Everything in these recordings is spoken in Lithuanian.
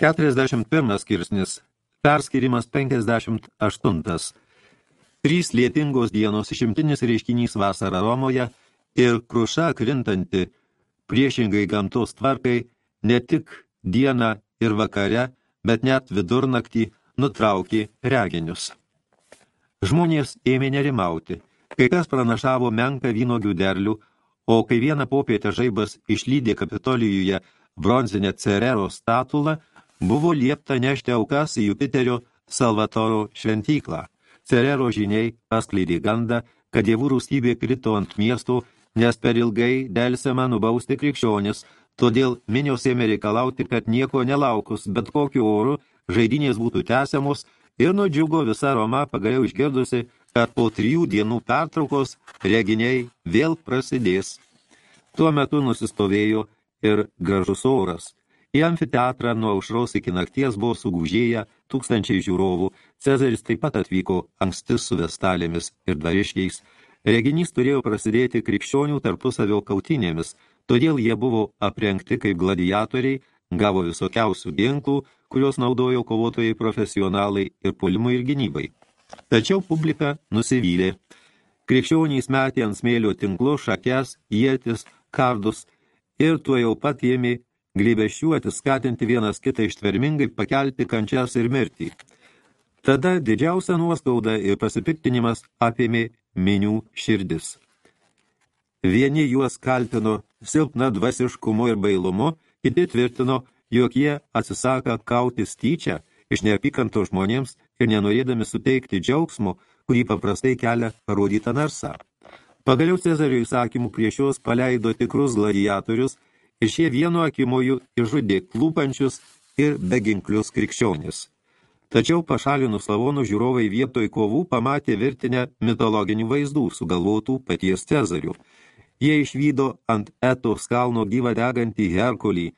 41 skirsnis. Perskirimas 58. Trys lietingos dienos išimtinis reiškinys vasara Romoje ir kruša krintanti priešingai gamtos tvarkai ne tik dieną ir vakare, bet net vidurnaktį nutraukė reginius. Žmonės ėmė nerimauti. Kai kas pranašavo menką vynogių derlių, o kai vieną popietę žaibas išlydė Kapitolijuje bronzinę Cerero statulą, buvo liepta nešti aukas į Jupiterio Salvatoro šventyklą. Cerero žiniai paskleidė gandą, kad dievų rūstybė krito ant miestų, nes per ilgai delsiama nubausti krikščionis, todėl minios ėmė reikalauti, kad nieko nelaukus, bet kokiu oru žaidinės būtų tęsiamos ir nudžiugo visa Roma pagaliau išgirdusi, kad po trijų dienų pertraukos reginiai vėl prasidės. Tuo metu nusistovėjo ir gražus oras. Į amfiteatrą nuo aušros iki nakties buvo sugužėję tūkstančiai žiūrovų. Cezaris taip pat atvyko anksti su vestalėmis ir dvariškiais. Reginys turėjo prasidėti krikščionių tarpusavio kautinėmis, todėl jie buvo aprengti kaip gladiatoriai, gavo visokiausių ginklų, kurios naudojo kovotojai profesionalai ir pulimui ir gynybai. Tačiau publika nusivylė. Krikščionys metė ant smėlio tinklų šakes, ietis, kardus ir tuo jau pat ėmė glėbešiuoti, skatinti vienas kitą ištvermingai pakelti kančias ir mirtį. Tada didžiausia nuoskauda ir pasipiktinimas apėmė minių širdis. Vieni juos kaltino silpna dvasiškumu ir bailumu, kiti tvirtino, jog jie atsisaka kautis tyčia iš neapykanto žmonėms ir nenorėdami suteikti džiaugsmo, kurį paprastai kelia parodyta narsa. Pagaliau Cezario įsakymų prieš juos paleido tikrus gladiatorius ir šie vienu akimoju išžudė klūpančius ir beginklius krikščionis. Tačiau pašalinus lavonų žiūrovai vietoj kovų pamatė virtinę mitologinių vaizdų sugalvotų paties Cezarių. Jie išvydo ant Etos kalno gyvą degantį Herkulį.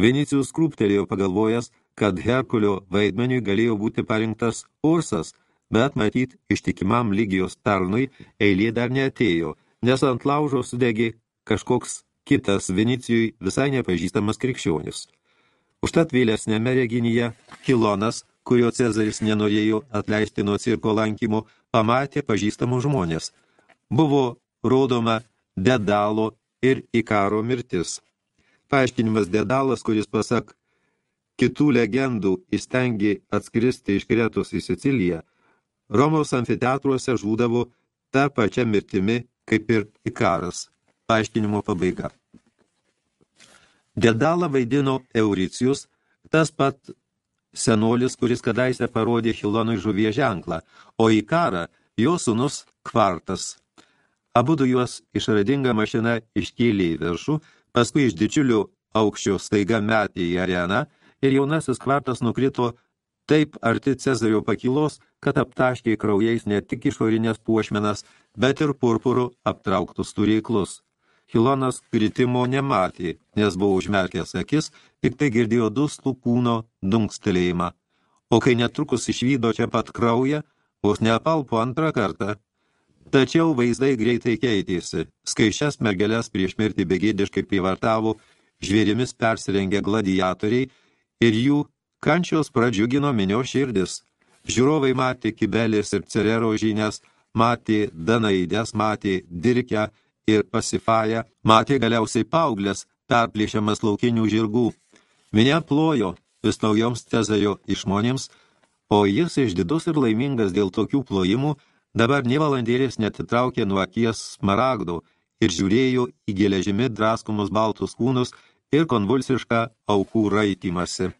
Vinicijus krūptelėjo pagalvojęs, kad Herkulio vaidmeniui galėjo būti parinktas Ursas, bet matyt, ištikimam lygijos tarnui eilė dar neatėjo, nes ant laužo sudegė kažkoks kitas Vinicijui visai nepažįstamas krikščionis. Užtat vėlesnėme reginyje Kilonas, kurio Cezaris nenorėjo atleisti nuo cirko lankymo, pamatė pažįstamus žmonės. Buvo rodoma Dedalo ir Ikaro mirtis. Paaiškinimas Dedalas, kuris pasak kitų legendų įstengė atskristi iš Kretos į Siciliją, Romos amfiteatruose žūdavo tą pačią mirtimi kaip ir Ikaras. Paaiškinimo pabaiga. Dedalą vaidino Euricijus, tas pat senolis, kuris kadaise parodė Hilonui žuvie ženklą, o į karą jo sunus Kvartas. Abudu juos išradinga mašina iškėlė į viršų, paskui iš didžiulių aukščių staiga metė į areną ir jaunasis Kvartas nukrito taip arti Cezario pakilos, kad aptaškė kraujais ne tik išorinės puošmenas, bet ir purpurų aptrauktus turėklus. Hilonas kritimo nematė, nes buvo užmerkęs akis, tik tai girdėjo dustų kūno dunkstelėjimą. O kai netrukus išvydo čia pat kraują, vos neapalpo antrą kartą. Tačiau vaizdai greitai keitėsi. Skaičias mergelės prieš mirtį begėdiškai privartavo, žvėrimis persirengė gladiatoriai ir jų kančios pradžiugino minio širdis. Žiūrovai matė kibelės ir cerero žinias, matė danaides, matė dirkę ir pasifaja matė galiausiai paauglės, perplėšiamas laukinių žirgų. Minia plojo vis naujoms Cezario išmonėms, o jis išdidus ir laimingas dėl tokių plojimų, dabar nie valandėlės netitraukė nuo akies smaragdo ir žiūrėjo į geležimi draskomus baltus kūnus ir konvulsišką aukų raitymasi.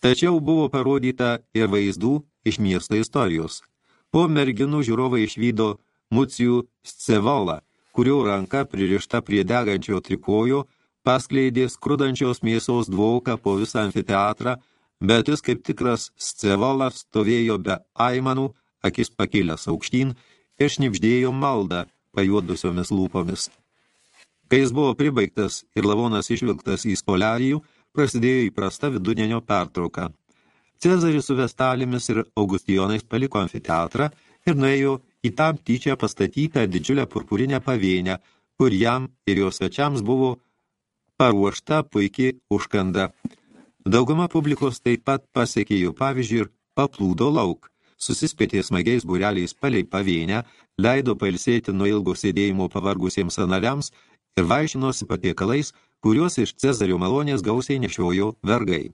Tačiau buvo parodyta ir vaizdų iš miesto istorijos. Po merginų žiūrovai išvydo Mucijų Scevolą, kurio ranka pririšta prie degančio trikojo, paskleidė skrudančios mėsos dvoką po visą amfiteatrą, bet jis kaip tikras scevolas stovėjo be aimanų, akis pakėlęs aukštyn ir šnipždėjo maldą pajuodusiomis lūpomis. Kai jis buvo pribaigtas ir lavonas išvilktas į spolarijų, prasidėjo įprasta vidudienio pertrauka. Cezaris su Vestalėmis ir Augustijonais paliko amfiteatrą ir nuėjo į tam tyčia pastatytą didžiulę purpurinę pavėnę, kur jam ir jo svečiams buvo paruošta puikiai užkanda. Dauguma publikos taip pat pasiekė jų pavyzdžių ir paplūdo lauk, susispėtė smagiais būreliais palei pavėnę, leido pailsėti nuo ilgo sėdėjimo pavargusiems sanariams ir vaišinosi patiekalais, kuriuos iš Cezario malonės gausiai nešiojo vergai.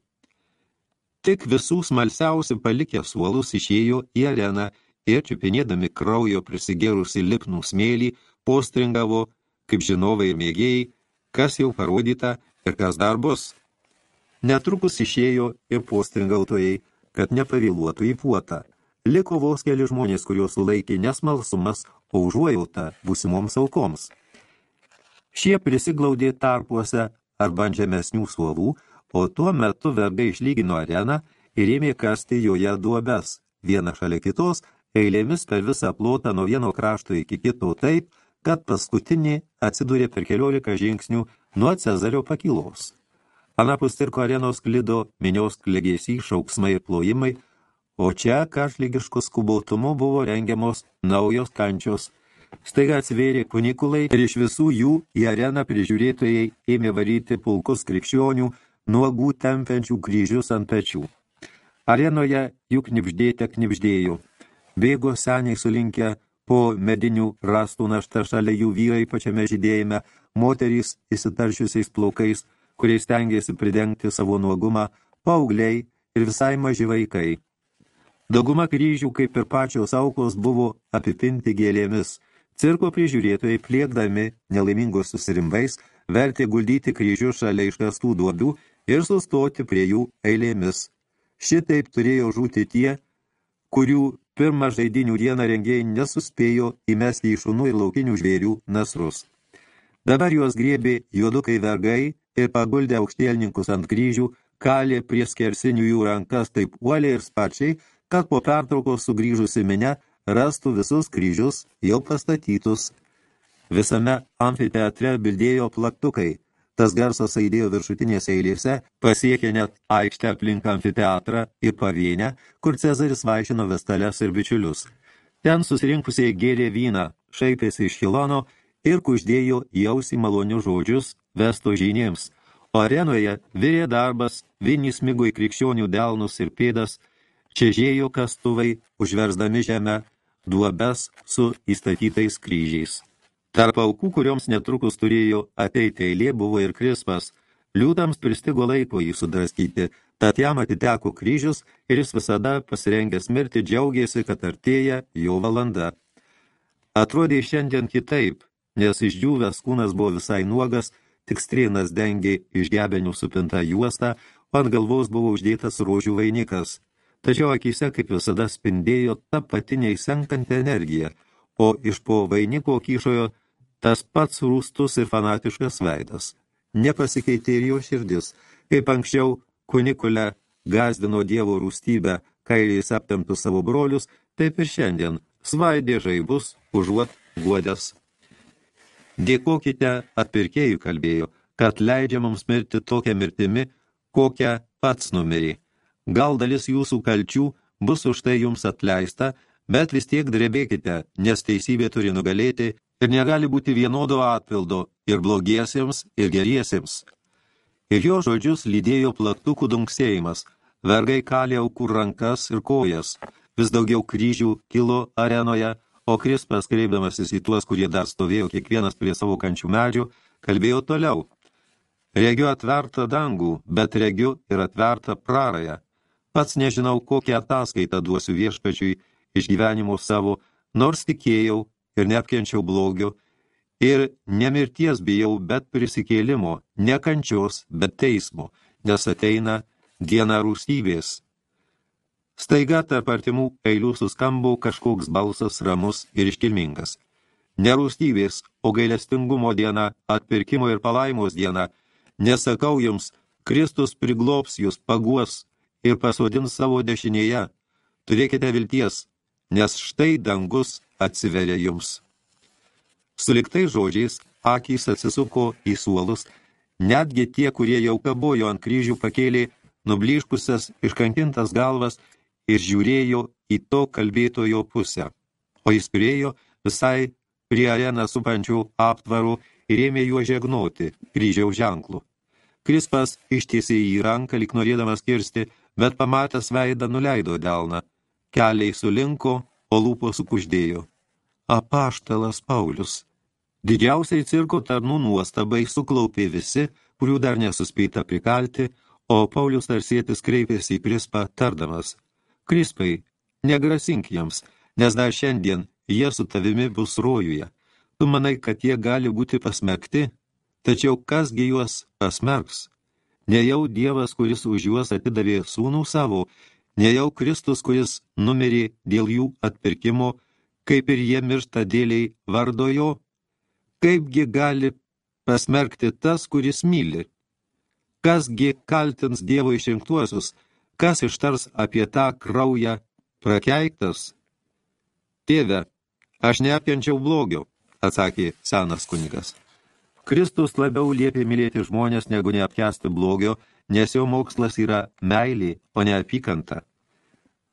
Tik visų smalsiausi palikę suolus išėjo į areną ir čiupinėdami kraujo prisigėrusi lipnų smėlį, postringavo, kaip žinovai ir mėgėjai, kas jau parodyta ir kas dar bus. Netrukus išėjo ir postringautojai, kad nepavėluotų į puotą. Liko vos keli žmonės, kuriuos sulaikė nesmalsumas, o užuojauta būsimoms aukoms. Šie prisiglaudė tarpuose arba ant žemesnių suolų, o tuo metu vergai išlygino areną ir ėmė kasti joje duobes, vieną šalia kitos, eilėmis per visą plotą nuo vieno krašto iki kito taip, kad paskutinį atsidūrė per keliolika žingsnių nuo Cezario pakylos. Anapus cirko arenos klido minios klegėsy, šauksmai ir plojimai, o čia karšlygiškų skubotumu buvo rengiamos naujos kančios. Staiga atsivėrė kunikulai ir iš visų jų į areną prižiūrėtojai ėmė varyti pulkus krikščionių, nuogų tempiančių kryžius ant pečių. Arenoje juk knipždėte knipždėjo. Bėgo seniai sulinkę po medinių rastų našta šalia jų vyrai pačiame žydėjime, moterys įsitaršiusiais plaukais, kuriais stengiasi pridengti savo nuogumą, paaugliai ir visai maži vaikai. Dauguma kryžių, kaip ir pačios aukos, buvo apipinti gėlėmis. Cirko prižiūrėtojai pliekdami nelaimingos susirimbais, vertė guldyti kryžius šalia iškastų duobių ir sustoti prie jų eilėmis. Šitaip turėjo žūti tie, kurių pirmą žaidinių dieną rengėjai nesuspėjo įmesti į šunų ir laukinių žvėrių nasrus. Dabar juos griebė juodukai vergai ir paguldė aukštielninkus ant kryžių, kalė prie skersinių jų rankas taip uoliai ir sparčiai, kad po pertraukos sugrįžusi minę rastų visus kryžius jau pastatytus. Visame amfiteatre bildėjo plaktukai – Tas garsas aidėjo viršutinėse eilėse, pasiekė net aikštę aplink amfiteatrą ir pavienę, kur Cezaris vaišino vestales ir bičiulius. Ten susirinkusiai gėrė vyną, šaipėsi iš Hilono ir kuždėjo jausį malonių žodžius vesto žinėms, o arenoje virė darbas, vinys smigo į krikščionių delnus ir pėdas, čežėjo kastuvai, užversdami žemę, duobes su įstatytais kryžiais. Tarp aukų, kurioms netrukus turėjo ateiti eilė, buvo ir Krispas. Liūdams pristigo laiko jį sudraskyti, tad jam atiteko kryžius ir jis visada pasirengęs mirti džiaugėsi, kad artėja jo valanda. Atrodė šiandien kitaip, nes išdžiūvęs kūnas buvo visai nuogas, tik strėnas dengė iš gebenių supintą juostą, o ant galvos buvo uždėtas rožių vainikas. Tačiau akise, kaip visada, spindėjo ta patiniai senkanti energija, o iš po vainiko kyšojo tas pats rūstus ir fanatiškas veidas. Nepasikeitė ir jo širdis, kaip anksčiau kunikulę gazdino dievo rūstybę, kailiais aptemtų savo brolius, taip ir šiandien svaidė žaibus užuot guodęs. Dėkokite atpirkėjų kalbėjo, kad leidžia mums mirti tokią mirtimi, kokią pats numirė. Gal dalis jūsų kalčių bus už tai jums atleista, bet vis tiek drebėkite, nes teisybė turi nugalėti ir negali būti vienodo atpildo ir blogiesiems, ir geriesiems. Ir jo žodžius lydėjo plaktukų dunksėjimas, vergai kalė aukų rankas ir kojas, vis daugiau kryžių kilo arenoje, o Krispas, kreipdamasis į tuos, kurie dar stovėjo kiekvienas prie savo kančių medžių, kalbėjo toliau. Regiu atvertą dangų, bet regiu ir atvertą prarąją. Pats nežinau, kokią ataskaitą duosiu viešpačiui iš gyvenimo savo, nors tikėjau, ir neapkenčiau blogio, ir nemirties bijau, bet prisikėlimo, ne kančios, bet teismo, nes ateina diena rūstybės. Staiga tarp artimų eilių suskambo kažkoks balsas ramus ir iškilmingas. Nerūstybės, o gailestingumo diena, atpirkimo ir palaimos diena, nesakau jums, Kristus priglops jūs, paguos ir pasodins savo dešinėje. Turėkite vilties, nes štai dangus atsiveria jums. Suliktai žodžiais akys atsisuko į suolus, netgi tie, kurie jau kabojo ant kryžių, pakėlė nublyškusias, iškankintas galvas ir žiūrėjo į to kalbėtojo pusę. O jis turėjo visai prie areną supančių aptvarų ir ėmė juo žegnoti kryžiaus ženklų. Krispas ištiesė į ranką, lik norėdamas kirsti, bet pamatęs veidą nuleido delną. Keliai sulinko, o lūpo sukuždėjo. Apaštalas Paulius. Didžiausiai cirko tarnų nuostabai suklaupė visi, kurių dar nesuspėta prikalti, o Paulius tarsėtis kreipėsi į Krispą tardamas. Krispai, negrasink jiems, nes dar šiandien jie su tavimi bus rojuje. Tu manai, kad jie gali būti pasmerkti, tačiau kasgi juos pasmerks? Nejau Dievas, kuris už juos atidavė sūnų savo, nejau Kristus, kuris numirė dėl jų atpirkimo, kaip ir jie miršta dėliai vardo jo, kaipgi gali pasmerkti tas, kuris myli? Kasgi kaltins Dievo išrinktuosius, kas ištars apie tą kraują prakeiktas? Tėve, aš neapkenčiau blogio, atsakė senas kunigas. Kristus labiau liepė mylėti žmonės, negu neapkesti blogio, nes jo mokslas yra meilė, o ne apykanta.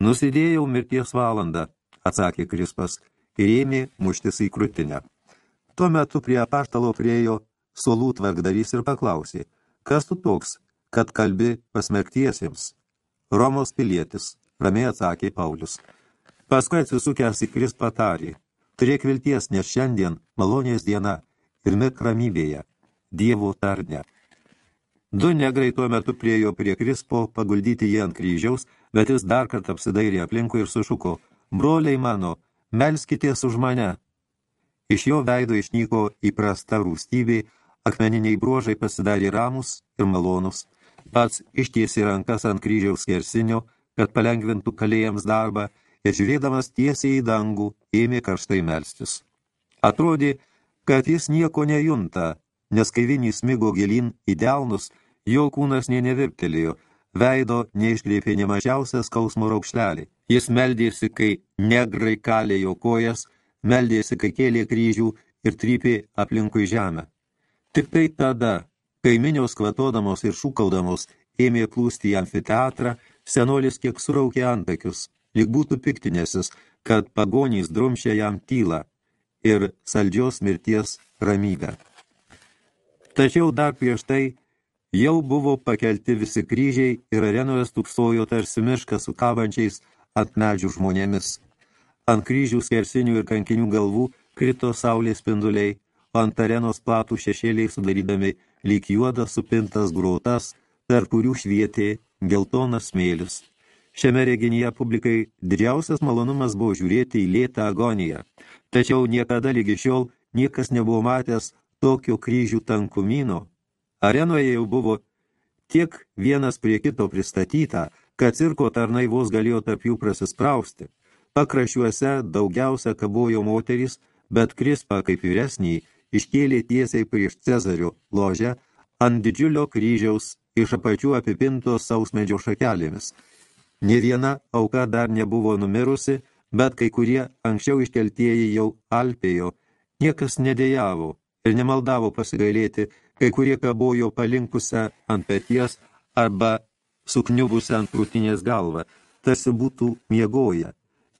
Nusidėjau mirties valandą, atsakė Krispas, ir ėmė muštis į krūtinę. Tuo metu prie apaštalo priejo solų tvarkdarys ir paklausė, kas tu toks, kad kalbi pasmerktiesiems? Romos pilietis, ramiai atsakė Paulius. Paskui atsisukęs į Krispą tarė, turėk vilties, nes šiandien malonės diena ir mik ramybėje, Dievo tarne. Du negrai tuo metu priejo prie Krispo paguldyti jį ant kryžiaus, bet jis dar kartą apsidairė aplinkui ir sušuko, broliai mano, melskitės už mane. Iš jo veido išnyko įprasta rūstybė, akmeniniai bruožai pasidarė ramus ir malonus. Pats ištiesi rankas ant kryžiaus kersinio, kad palengvintų kalėjams darbą ir žiūrėdamas tiesiai į dangų, ėmė karštai melstis. Atrodė, kad jis nieko nejunta, nes kai vinys smigo gilin į delnus, jo kūnas nė nevirptelėjo, veido neiškreipė nemažiausias skausmo raukšlelį. Jis meldėsi, kai negrai kalė jo kojas, meldėsi, kai kėlė kryžių ir trypė aplinkui žemę. Tik tai tada, kai minios kvatodamos ir šūkaudamos ėmė plūsti į amfiteatrą, senolis kiek suraukė antakius, lyg būtų piktinėsis, kad pagonys drumšė jam tylą ir saldžios mirties ramybę. Tačiau dar prieš tai jau buvo pakelti visi kryžiai ir arenoje stūksojo tarsi miškas su kabančiais ant medžių žmonėmis. Ant kryžių skersinių ir kankinių galvų krito saulės spinduliai, o ant arenos platų šešėliai sudarydami lyg juodas supintas grotas, per kurių švietė geltonas smėlis. Šiame reginyje publikai didžiausias malonumas buvo žiūrėti į lėtą agoniją, tačiau niekada lygi šiol niekas nebuvo matęs tokio kryžių tankumino. Arenoje jau buvo tiek vienas prie kito pristatyta, kad cirko tarnai vos galėjo tarp jų prasisprausti. Pakrašiuose daugiausia kabojo moterys, bet Krispa kaip vyresnį iškėlė tiesiai prieš Cezario ložę ant didžiulio kryžiaus iš apačių apipintos sausmedžio šakelėmis – Nė viena auka dar nebuvo numirusi, bet kai kurie anksčiau iškeltieji jau alpėjo, niekas nedėjavo ir nemaldavo pasigailėti, kai kurie kabojo palinkusią ant peties arba sukniubusią ant krūtinės galvą, tarsi būtų miegoję.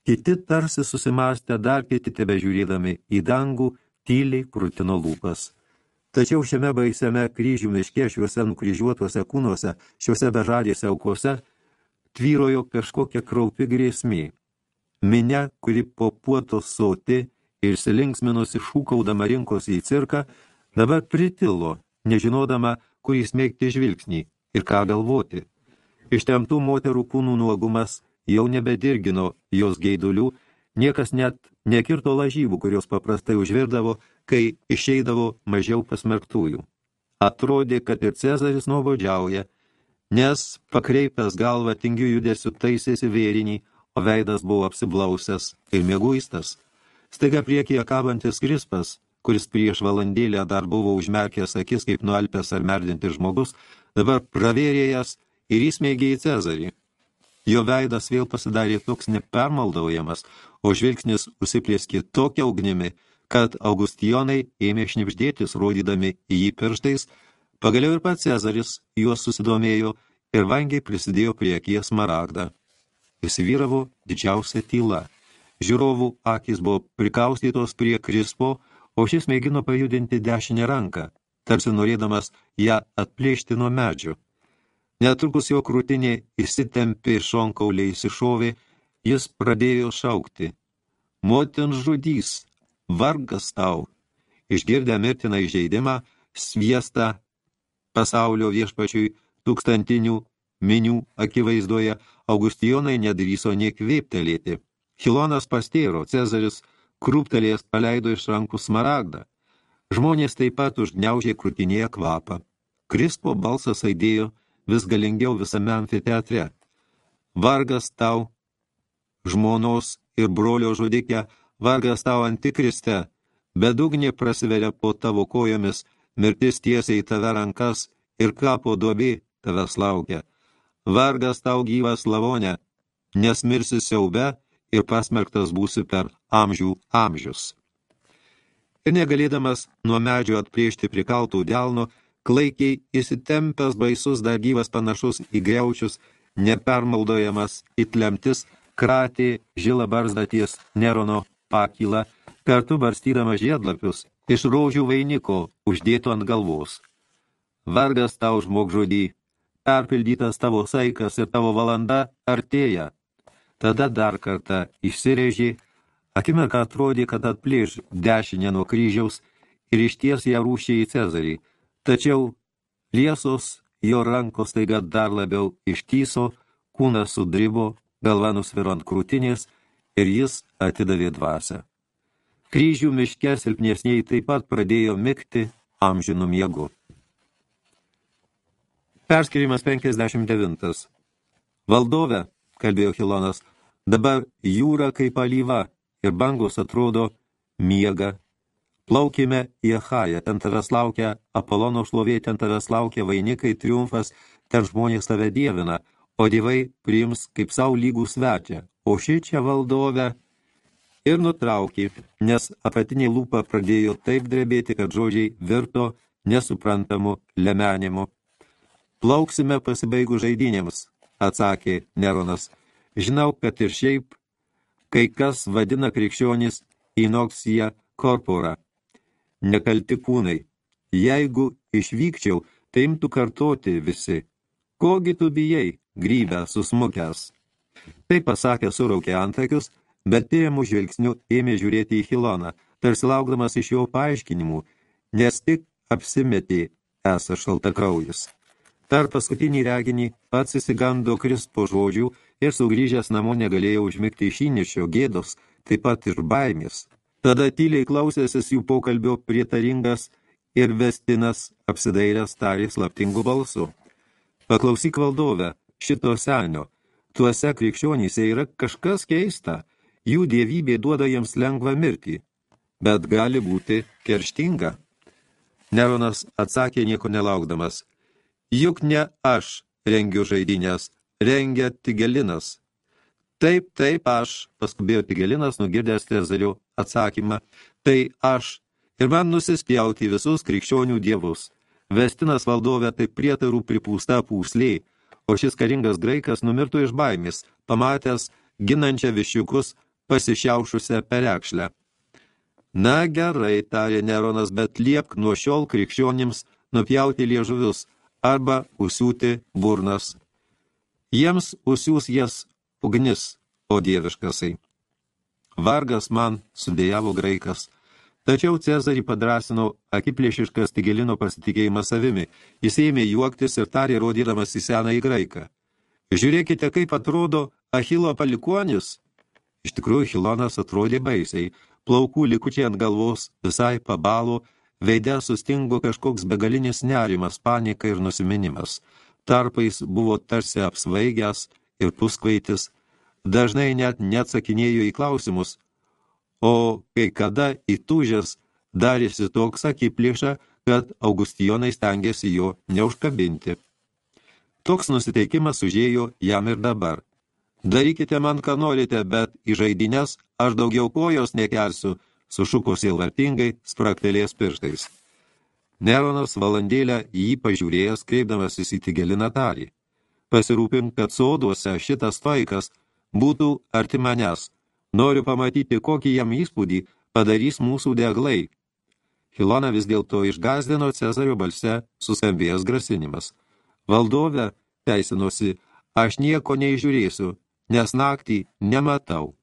Kiti tarsi susimastę, dar kiti tebe žiūrėdami į dangų, tyliai krūtino lūpas. Tačiau šiame baisiame kryžių miške, šiuose nukryžiuotuose kūnuose, šiuose bežadėse aukose, tvyrojo kažkokia kraupi grėsmė. Minia, kuri po puoto soti ir silinksminosi šūkaudama rinkosi į cirką, dabar pritilo, nežinodama, kur įsmeigti žvilgsnį ir ką galvoti. Ištemtų moterų kūnų nuogumas jau nebedirgino jos geidulių, niekas net nekirto lažybų, kurios paprastai užvirdavo, kai išeidavo mažiau pasmerktųjų. Atrodė, kad ir Cezaris nuobodžiauja, nes pakreipęs galvą tingių judesių taisėsi vėrinį, o veidas buvo apsiblausęs ir mėguistas. Staiga priekyje kabantis krispas, kuris prieš valandėlę dar buvo užmerkęs akis kaip nualpęs ar merdintis žmogus, dabar pravėrėjas ir įsmeigė į Cezarį. Jo veidas vėl pasidarė toks nepermaldaujamas, o žvilgsnis užsiplėskė tokia ugnimi, kad Augustijonai ėmė šnipždėtis, rodydami į jį pirštais, Pagaliau ir pats Cezaris juos susidomėjo ir vangiai prisidėjo prie akies maragdą. Įsivyravo didžiausia tyla. Žiūrovų akis buvo prikaustytos prie Krispo, o šis mėgino pajudinti dešinę ranką. tarsi norėdamas ją atplėšti nuo medžio. Netrukus jo krūtinė įsitempė šonkauliai įsišovė, jis pradėjo šaukti. Motin žudys, vargas tau. Išgirdę mirtiną įžeidimą, sviestą pasaulio viešpačiui tūkstantinių minių akivaizdoje, Augustijonai nedryso niekvėptelėti. Hilonas pastėro, Cezaris krūptelės paleido iš rankų smaragdą. Žmonės taip pat užgniaužė krūtinėje kvapą. Krispo balsas aidėjo vis galingiau visame amfiteatre. Vargas tau, žmonos ir brolio žudikė, vargas tau antikriste, bedugnė prasiveria po tavo kojomis, mirtis tiesiai tave rankas ir kapo duobė tavęs laukia. Vargas tau gyvas lavonė, nes mirsi siaube ir pasmerktas būsi per amžių amžius. Ir negalėdamas nuo medžio atplėšti prikaltų delno, klaikiai įsitempęs baisus dar gyvas panašus į greučius, nepermaldojamas įtlemtis, kratė žilą barzdą ties Nerono pakylą, kartu barstydama žiedlapius iš rožių vainiko uždėto ant galvos. Vargas tau žmogžudį, perpildytas tavo saikas ir tavo valanda artėja. Tada dar kartą išsirėžė, akimirką atrodė, kad atplėš dešinę nuo kryžiaus ir išties ją rūšė į Cezarį. Tačiau liesos jo rankos taiga dar labiau ištyso, kūnas sudribo, galva nusviro ant krūtinės ir jis atidavė dvasę. Kryžių miške silpnesniai taip pat pradėjo mikti amžinų miegu. Perskirimas 59. Valdove, kalbėjo Hilonas, dabar jūra kaip alyva ir bangos atrodo miega. Plaukime į Achają, ten tavęs laukia Apolono šlovė, ten tavęs laukia vainikai, triumfas, ten žmonės tave dievina, o dievai priims kaip savo lygų svečią, o ši čia valdovę ir nutraukė, nes apatinė lūpa pradėjo taip drebėti, kad žodžiai virto nesuprantamu lemenimu. Plauksime pasibaigų žaidynėms, atsakė Neronas. Žinau, kad ir šiaip kai kas vadina krikščionis inoksija korpora. Nekalti kūnai. Jeigu išvykčiau, tai imtų kartoti visi. Kogi tu bijai, grybę susmukęs. Tai pasakė suraukė antakius, bet tėmų žvilgsniu ėmė žiūrėti į Hiloną, tarsi laukdamas iš jo paaiškinimų, nes tik apsimetė esą šaltakraujus. Per paskutinį reginį pats įsigando Krispo žodžių ir sugrįžęs namo negalėjo užmigti iš įnešio gėdos, taip pat ir baimės. Tada tyliai klausėsis jų pokalbio prietaringas ir vestinas apsidairęs tarė slaptingų balsų. Paklausyk valdovę, šito senio, tuose krikščionyse yra kažkas keista, jų dievybė duoda jiems lengvą mirtį, bet gali būti kerštinga. Neronas atsakė nieko nelaukdamas, juk ne aš rengiu žaidynės, rengia Tigelinas. Taip, taip, aš, paskubėjo Tigelinas, nugirdęs Tezario atsakymą, tai aš, ir man nusispjauti visus krikščionių dievus. Vestinas valdovė tai prietarų pripūsta pūslė, o šis karingas graikas numirtų iš baimės, pamatęs ginančią višiukus pasišiaušusią perekšlę. Na gerai, tarė Neronas, bet liepk nuo šiol krikščionims nupjauti liežuvius arba užsiūti burnas. Jiems užsiūs jas ugnis, o dieviškasai. Vargas man, sudėjavo graikas, Tačiau Cezarį padrasino akiplėšiškas Tigelino pasitikėjimas savimi. Jis ėmė juoktis ir tarė rodydamas į seną į graiką. Žiūrėkite, kaip atrodo Achilo palikuonis. Iš tikrųjų, Hilonas atrodė baisiai. Plaukų likučiai ant galvos visai pabalo, veide sustingo kažkoks begalinis nerimas, panika ir nusiminimas. Tarpais buvo tarsi apsvaigęs ir puskvaitis. Dažnai net neatsakinėjo į klausimus, o kai kada įtūžęs darėsi toks akiplėša, kad Augustijonai stengiasi jo neužkabinti. Toks nusiteikimas užėjo jam ir dabar. Darykite man, ką norite, bet į žaidinės aš daugiau kojos nekelsiu, sušuko silvartingai, spraktelės pirštais. Neronas valandėlę jį pažiūrėjęs, kreipdamas įsitigeliną tarį. Pasirūpink, kad soduose šitas vaikas būtų arti manęs, Noriu pamatyti, kokį jam įspūdį padarys mūsų deglai. Hilona vis dėlto išgazdino Cezario balse suskambėjęs grasinimas. Valdove, teisinosi, aš nieko neižiūrėsiu, nes naktį nematau.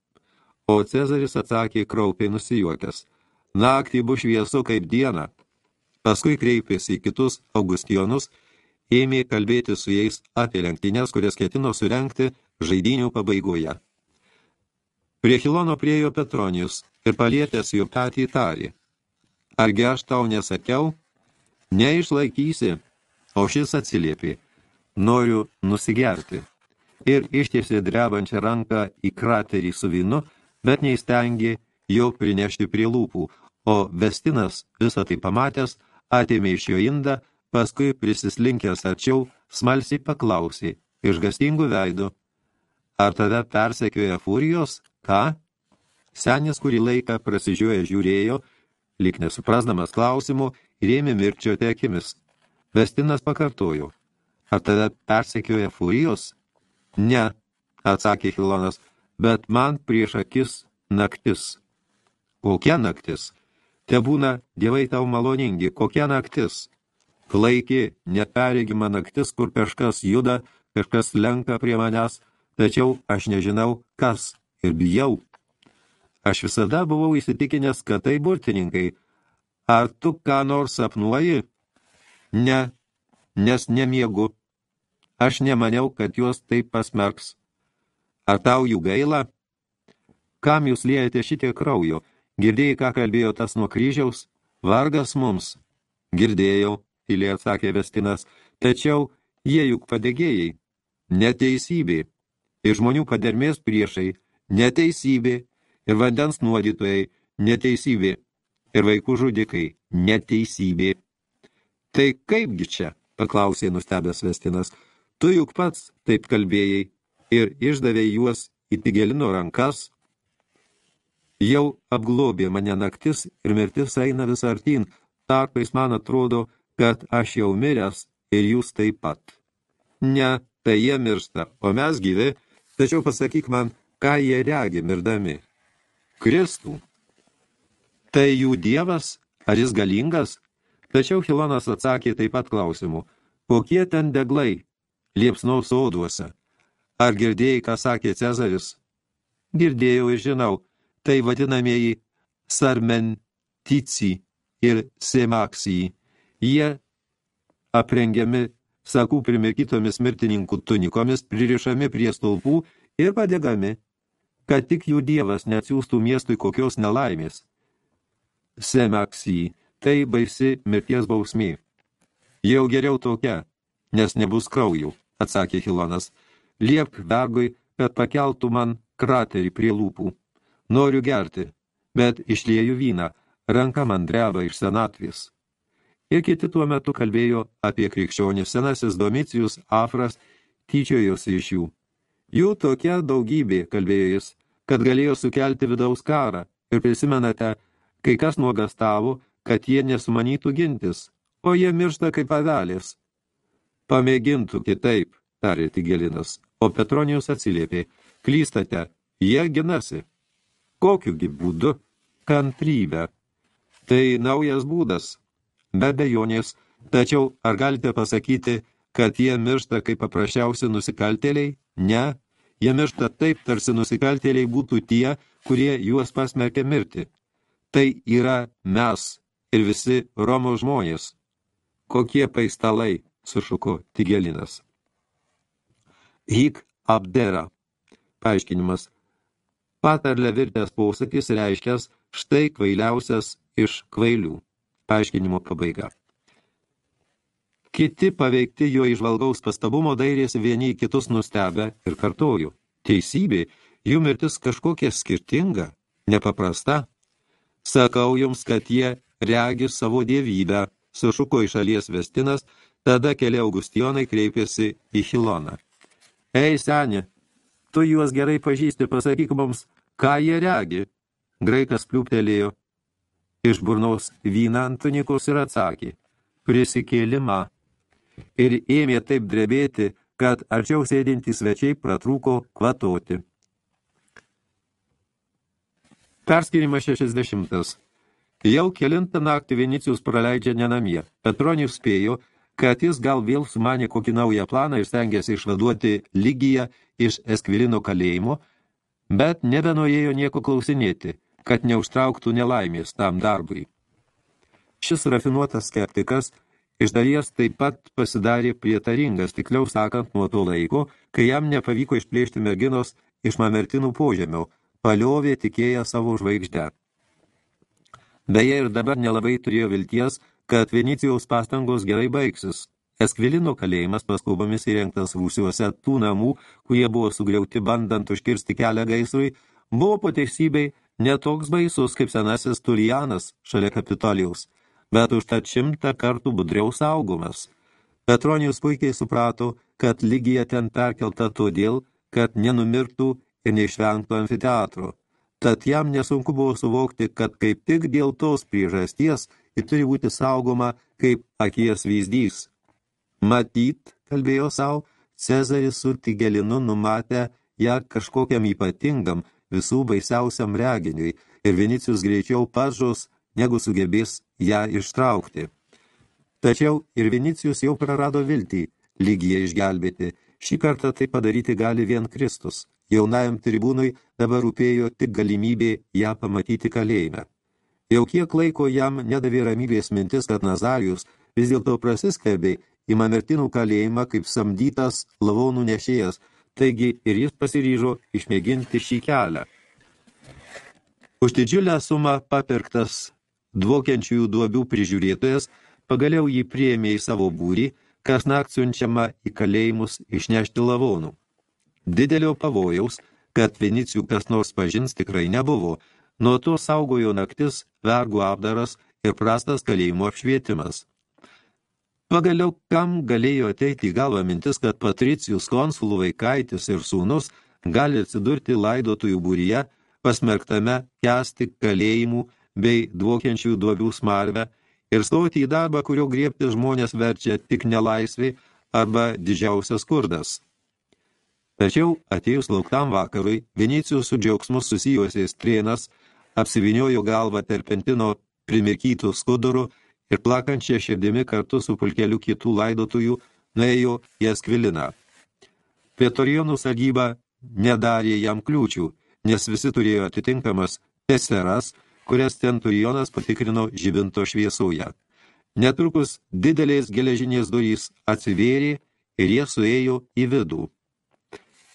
O Cezaris atsakė kraupiai nusijuokęs. Naktį bus šviesu kaip diena. Paskui kreipėsi į kitus Augustionus, ėmė kalbėti su jais apie lenktynės, kurias ketino surenkti žaidinių pabaigoje. Prie Hilono priejo Petronijus ir palietęs jo petį tarė. Argi aš tau nesakiau? Neišlaikysi. O šis atsiliepė. Noriu nusigerti. Ir ištiesė drebančią ranką į kraterį su vynu, bet neįstengė jo prinešti prie lūpų, o Vestinas visą tai pamatęs, atėmė iš jo indą, paskui prisislinkęs arčiau, smalsiai paklausė, išgastingų veidų. Ar tave persekioja furijos? Ką? Senis kurį laiką prasižiūrė žiūrėjo, lyg nesuprasdamas klausimų, ir ėmė mirkčioti akimis. Vestinas pakartojo. Ar tave persekioja furijos? Ne, atsakė Hilonas, bet man prieš akis naktis. Kokia naktis? Te būna dievai tau maloningi, kokia naktis? Klaiki, neperegima naktis, kur kažkas juda, kažkas lenka prie manęs, tačiau aš nežinau, kas ir bijau. Aš visada buvau įsitikinęs, kad tai burtininkai. Ar tu ką nors sapnuoji? Ne, nes nemiegu. Aš nemaniau, kad juos taip pasmerks. Ar tau jų gaila? Kam jūs liejate šitie kraujo? Girdėjai, ką kalbėjo tas nuo kryžiaus? Vargas mums. Girdėjau, tyliai atsakė Vestinas, tačiau jie juk padegėjai. Neteisybė. Ir žmonių padermės priešai. Neteisybė ir vandens nuodytojai neteisybė, ir vaikų žudikai neteisybė. Tai kaipgi čia, paklausė nustebęs Vestinas, tu juk pats taip kalbėjai ir išdavė juos į tigelino rankas. Jau apglobė mane naktis ir mirtis eina vis artin, tarpais man atrodo, kad aš jau miręs ir jūs taip pat. Ne, tai jie miršta, o mes gyvi, tačiau pasakyk man, ką jie regi mirdami. Kristų. Tai jų dievas, ar jis galingas? Tačiau Hilonas atsakė taip pat klausimu, kokie ten deglai, liepsnaus soduose? Ar girdėjai, ką sakė Cezaris? Girdėjau ir žinau, tai vadinamieji sarmentici ir semaksijai. Jie aprengiami sakų primirkytomis mirtininkų tunikomis, pririšami prie stulpų ir padegami kad tik jų dievas neatsiųstų miestui kokios nelaimės. Semaksijai, tai baisi mirties bausmė. Jau geriau tokia, nes nebus kraujų, atsakė Hilonas. Liepk vergui, kad pakeltų man kraterį prie lūpų. Noriu gerti, bet išlieju vyną, ranka man dreba iš senatvės. Ir kiti tuo metu kalbėjo apie krikščionį senasis Domicijus Afras, tyčiojosi iš jų. Jų tokia daugybė, kalbėjo jis, kad galėjo sukelti vidaus karą. Ir prisimenate, kai kas nuogastavo, kad jie nesumanytų gintis, o jie miršta kaip avelės. Pamėgintų kitaip, tarė Tigelinas, o Petronijus atsiliepė, klystate, jie ginasi. Kokiugi būdu? Kantrybę. Tai naujas būdas. Be bejonės, tačiau ar galite pasakyti, kad jie miršta kaip paprasčiausi nusikaltėliai? Ne, Jie miršta taip, tarsi nusikaltėliai būtų tie, kurie juos pasmerkė mirti. Tai yra mes ir visi Romos žmonės. Kokie paistalai, sušuko Tigelinas. Hik abdera. Paaiškinimas. Patarlė virtęs posakis reiškęs štai kvailiausias iš kvailių. Paaiškinimo pabaiga. Kiti paveikti jo išvalgaus pastabumo dairėsi vieni į kitus nustebę ir kartoju. Teisybė, jų mirtis kažkokia skirtinga, nepaprasta. Sakau jums, kad jie regi savo dievybę, sušuko iš šalies vestinas, tada keli augustionai kreipėsi į Hiloną. Ei, senė, tu juos gerai pažįsti, pasakyk mums, ką jie regi. Graikas pliūptelėjo iš burnaus vyną ant tunikos ir atsakė, prisikėlimą ir ėmė taip drebėti, kad arčiau sėdintys svečiai pratrūko kvatoti. Perskirimas 60. Jau kelintą naktį Vinicijus praleidžia nenamie. Petronijus spėjo, kad jis gal vėl sumanė kokį naują planą ir stengiasi išvaduoti Ligiją iš Eskvilino kalėjimo, bet nebenorėjo nieko klausinėti, kad neužtrauktų nelaimės tam darbui. Šis rafinuotas skeptikas iš dalies taip pat pasidarė prietaringas, tikliau sakant, nuo to laiko, kai jam nepavyko išplėšti merginos iš mamertinų požemio, paliovė tikėję savo žvaigždę. Beje, ir dabar nelabai turėjo vilties, kad Venicijaus pastangos gerai baigsis. Eskvilino kalėjimas paskubomis įrengtas rūsiuose tų namų, kurie buvo sugriauti bandant užkirsti kelią gaisrui, buvo po teisybei netoks baisus kaip senasis Tulianas šalia Kapitolijaus – bet užtat šimtą kartų budriau saugomas. Petronijus puikiai suprato, kad lygija ten perkelta todėl, kad nenumirtų ir neišvengtų amfiteatro. Tad jam nesunku buvo suvokti, kad kaip tik dėl tos priežasties ji turi būti saugoma kaip akies vyzdys. Matyt, kalbėjo savo, Cezaris su Tigelinu numatė ją kažkokiam ypatingam, visų baisiausiam reginiui, ir Vinicijus greičiau pažos negu sugebės ją ištraukti. Tačiau ir Vinicijus jau prarado viltį lygiai išgelbėti. Šį kartą tai padaryti gali vien Kristus. Jaunajam tribūnui dabar rūpėjo tik galimybė ją pamatyti kalėjime. Jau kiek laiko jam nedavė ramybės mintis, kad Nazarijus vis dėlto prasiskverbė į Mamertinų kalėjimą kaip samdytas lavonų nešėjas, taigi ir jis pasiryžo išmėginti šį kelią. Už didžiulę sumą papirktas Dvokiančiųjų duobių prižiūrėtojas pagaliau jį priėmė į savo būrį, kas nakt siunčiama į kalėjimus išnešti lavonų. Didelio pavojaus, kad Vinicijų kas nors pažins tikrai nebuvo, nuo to saugojo naktis, vergų apdaras ir prastas kalėjimo apšvietimas. Pagaliau, kam galėjo ateiti į galvą mintis, kad Patricijus konsulų vaikaitis ir sūnus gali atsidurti laidotųjų būryje, pasmerktame kesti kalėjimų bei dvokiančių duobių smarvę ir stoti į darbą, kurio griebti žmonės verčia tik nelaisvė arba didžiausias skurdas. Tačiau atėjus lauktam vakarui, Vinicijus su džiaugsmu susijusiais trienas apsiviniojo galvą terpentino primirkytų skudurų ir plakančia širdimi kartu su pulkeliu kitų laidotųjų nuėjo į Eskviliną. Pretorijonų sargyba nedarė jam kliūčių, nes visi turėjo atitinkamas teseras, kurias centurionas patikrino žibinto šviesoje. Netrukus didelės geležinės durys atsivėrė ir jie suėjo į vidų.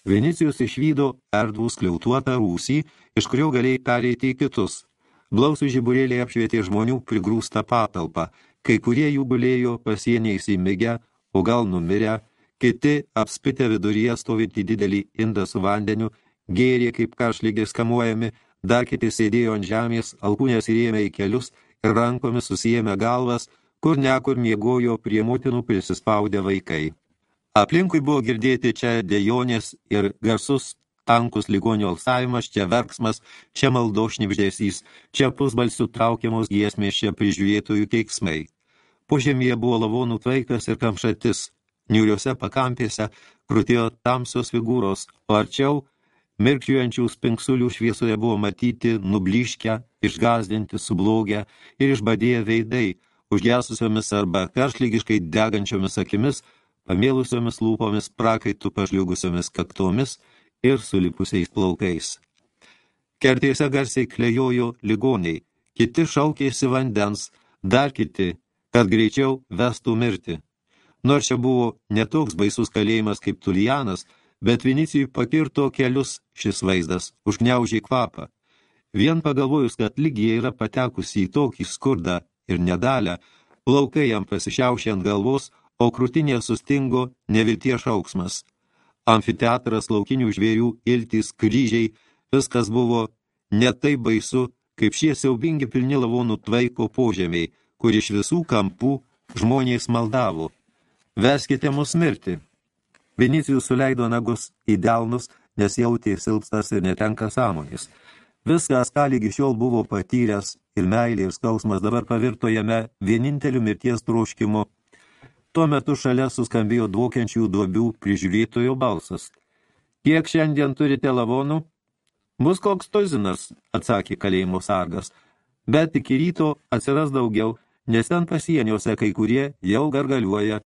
Venicijus išvydo erdvų skliautuotą rūsį, iš kurio galėjai pereiti į kitus. Blausų žiburėliai apšvietė žmonių prigrūstą patalpą, kai kurie jų gulėjo pasieniais įmigę, o gal numirę, kiti apspitę viduryje stovintį didelį indą su vandeniu, gėrė kaip karšlygiai skamuojami, dar kiti sėdėjo ant žemės, alkūnės įrėmė į kelius ir rankomis susijėmė galvas, kur nekur miegojo prie motinų prisispaudę vaikai. Aplinkui buvo girdėti čia dejonės ir garsus tankus ligonio alsavimas, čia verksmas, čia maldo šnipždėsys, čia pusbalsių traukiamos giesmės, čia prižiūrėtojų keiksmai. Po žemėje buvo lavonų tvaikas ir kamšatis, niuriuose pakampėse krūtėjo tamsios figūros, o arčiau – Mirkčiuojančių spinksulių šviesoje buvo matyti nubliškę, išgazdinti, sublogę ir išbadėję veidai, užgesusiomis arba karšlygiškai degančiomis akimis, pamėlusiomis lūpomis, prakaitų pažliugusiomis kaktomis ir sulipusiais plaukais. Kertėse garsiai klejojo ligoniai, kiti šaukėsi vandens, dar kiti, kad greičiau vestų mirti. Nors čia buvo netoks baisus kalėjimas kaip Tulianas, bet Vinicijui pakirto kelius šis vaizdas, užgniaužė kvapą. Vien pagalvojus, kad lygija yra patekusi į tokį skurdą ir nedalę, plaukai jam pasišiaušė ant galvos, o krūtinė sustingo nevilties šauksmas. Amfiteatras laukinių žvėrių, iltys, kryžiai, viskas buvo ne taip baisu, kaip šie siaubingi pilni lavonų tvaiko požemiai, kur iš visų kampų žmonės maldavo. Veskite mus mirti, Vinicijus suleido nagus į delnus, nes jautė silpstas ir netenka sąmonės. Viskas, ką lygi šiol buvo patyręs ir meilė ir skausmas dabar pavirto jame vieninteliu mirties troškimu. Tuo metu šalia suskambėjo dvokiančių duobių prižiūrėtojo balsas. Kiek šiandien turite lavonų? Bus koks tuzinas, atsakė kalėjimo sargas. Bet iki ryto atsiras daugiau, nes ten pasieniuose kai kurie jau gargaliuoja